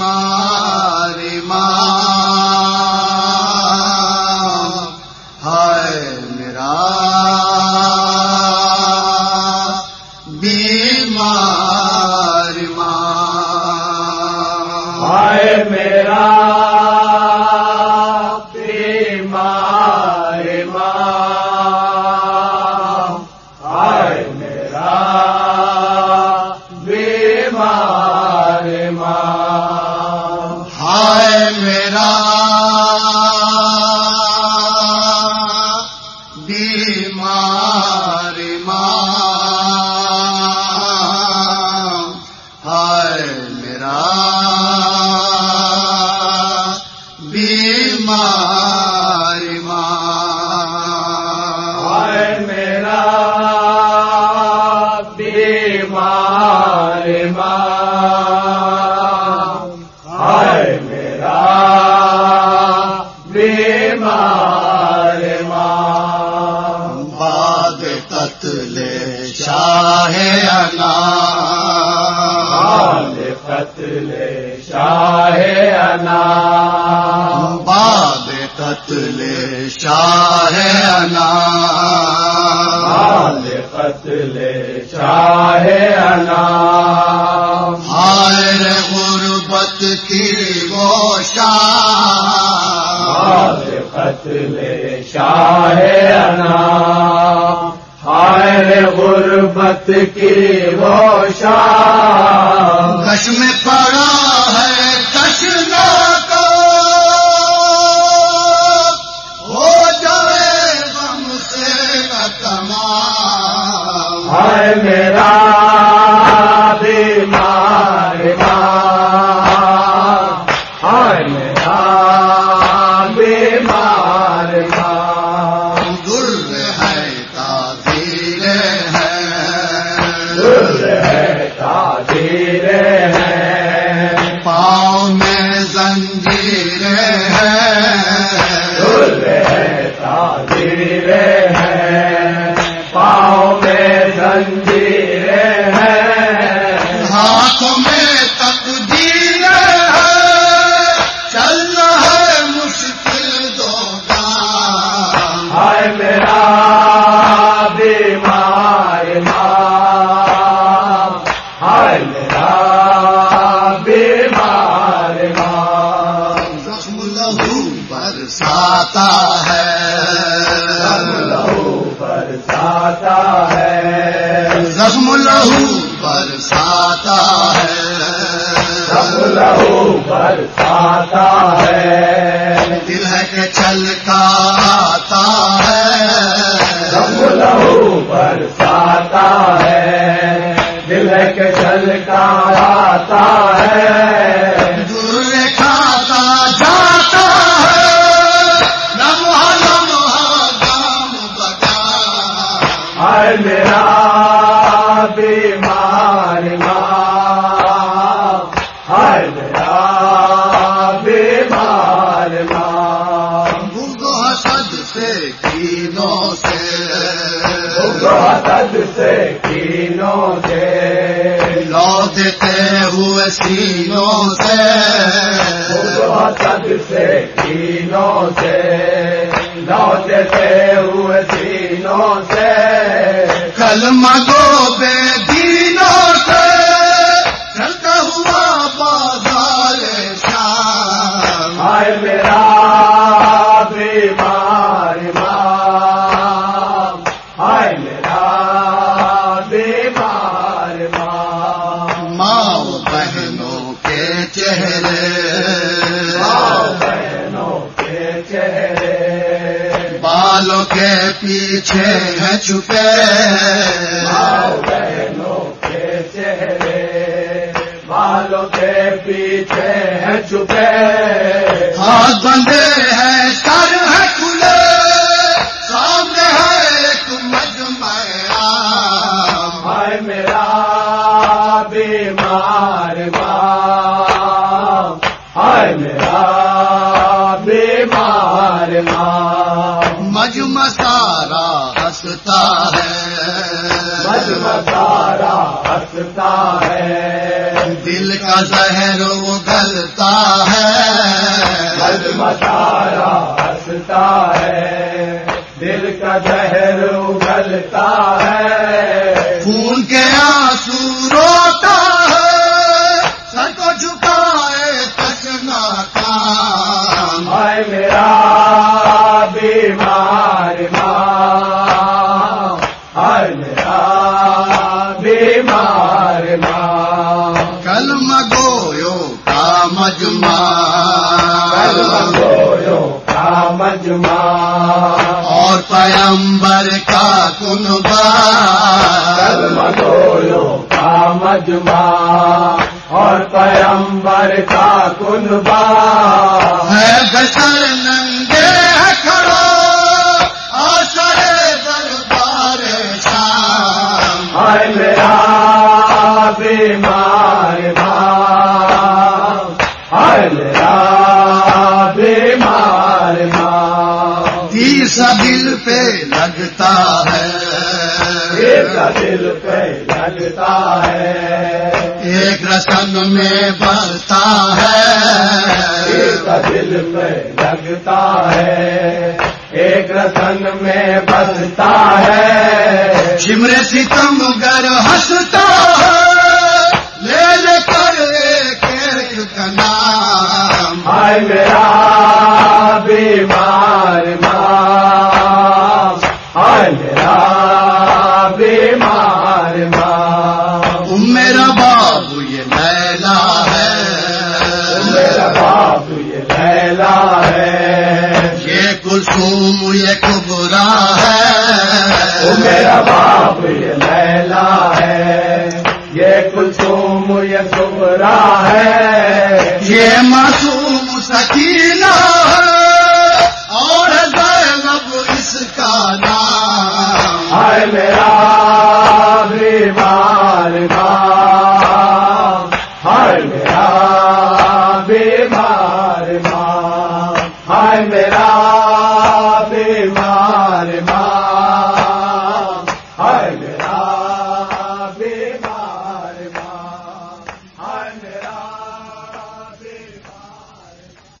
مار مار بیمار ماں۔ ہائے میرا بیمار ماں۔ ہائے میرا بیمار ماں۔ ہائے میرا بیمار قتل شاہ انا قتل شاہ انا باد قتل شاہ انا حال قتل شاہ انا ہائے غربت کی شاہ۔ حال قتل شاہ انا غربت کی وہ شاہ کش میں پڑا ہے کشنا کو ہو جائے غم سے تمام۔ ہائے میرا بیمار ماں۔ ہائے میرا بیمار مندر ہے۔ برساتا ہے۔ سب لہو برساتا ہے زخم لہو برساتا ہے۔ سب لہو برساتا ہے دل ہے کہ چل کا آتا ہے۔ سب لہو برساتا ہے دل کے چل کا آتا ہے۔ لو دیتے ہوئے سینوں سے سے کینوں سے لوٹتے ہوئے سینوں سے کل مگو بے چہرے۔ بالوں کے پیچھے ہیں چھپے۔ چہرے۔ بالوں کے پیچھے ہیں چھپے۔ ہاتھ بندے ہیں سر ہے کھلے۔ سامنے ہے مجمع میرا ہنستا ہے۔ مجمع سارا ہنستا ہے۔ دل کا زہر اگلتا حد ہے۔ متارا ہنستا ہے۔ دل کا زہر اگلتا ہے۔ خون کے مجمع کا مجمع اور پیمبر کا کنبا کا مجمع اور پیمبر کا کنبا ہے بشر ننگے کھڑو لگتا ہے۔ ایک دل پہ لگتا ہے۔ ایک رسم میں بڑھتا ہے۔ ایک دل پہ لگتا ہے۔ ایک رسن میں بستا ہے۔ شمر ستم گر ہنستا ہے۔ لے لے کر ایک ایک کا نام۔ ہائے میرا بیمار۔ کلسوم یہ کبرا ہے۔ میرا باپ یہ لیلا ہے۔ یہ کلسوم یہ کبرا ہے۔ یہ معصوم سکینہ ہے اور زینب اس کا نام۔ ہے میرا بیمار ہر میرا میرا